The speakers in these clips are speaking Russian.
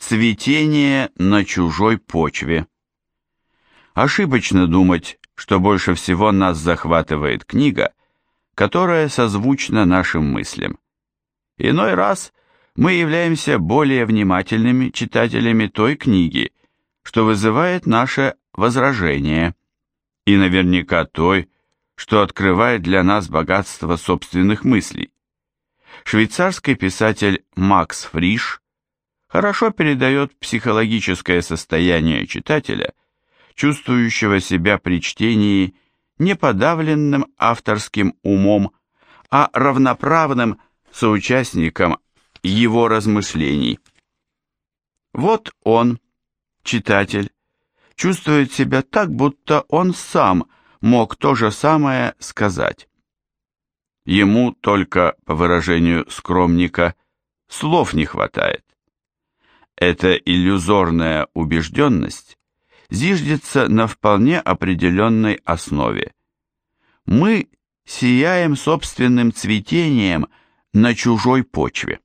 Цветение на чужой почве. Ошибочно думать, что больше всего нас захватывает книга, которая созвучна нашим мыслям. Иной раз мы являемся более внимательными читателями той книги, что вызывает наше возражение, и наверняка той, что открывает для нас богатство собственных мыслей. Швейцарский писатель Макс Фриш хорошо передает психологическое состояние читателя, чувствующего себя при чтении не подавленным авторским умом, а равноправным соучастником его размышлений. Вот он, читатель, чувствует себя так, будто он сам мог то же самое сказать. Ему только, по выражению скромника, слов не хватает. Эта иллюзорная убежденность зиждется на вполне определенной основе. Мы сияем собственным цветением на чужой почве.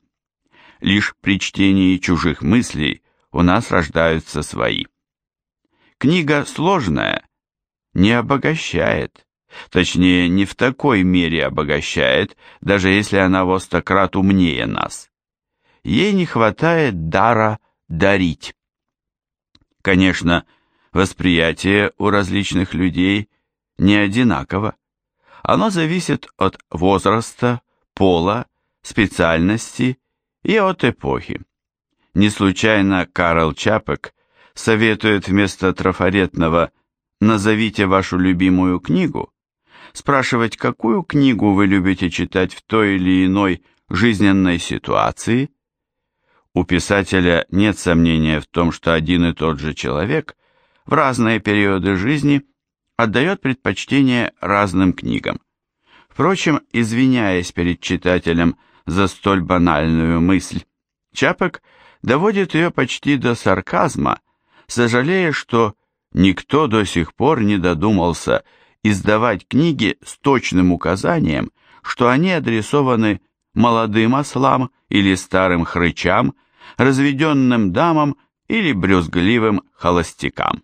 Лишь при чтении чужих мыслей у нас рождаются свои. Книга сложная, не обогащает, точнее, не в такой мере обогащает, даже если она во сто умнее нас. Ей не хватает дара дарить. Конечно, восприятие у различных людей не одинаково. Оно зависит от возраста, пола, специальности и от эпохи. Не случайно Карл Чапек советует вместо трафаретного «назовите вашу любимую книгу» спрашивать, какую книгу вы любите читать в той или иной жизненной ситуации – у писателя нет сомнения в том, что один и тот же человек в разные периоды жизни отдает предпочтение разным книгам. Впрочем, извиняясь перед читателем за столь банальную мысль, Чапок доводит ее почти до сарказма, сожалея, что никто до сих пор не додумался издавать книги с точным указанием, что они адресованы молодым ослам или старым хрычам, разведенным дамам или брюзгливым холостякам.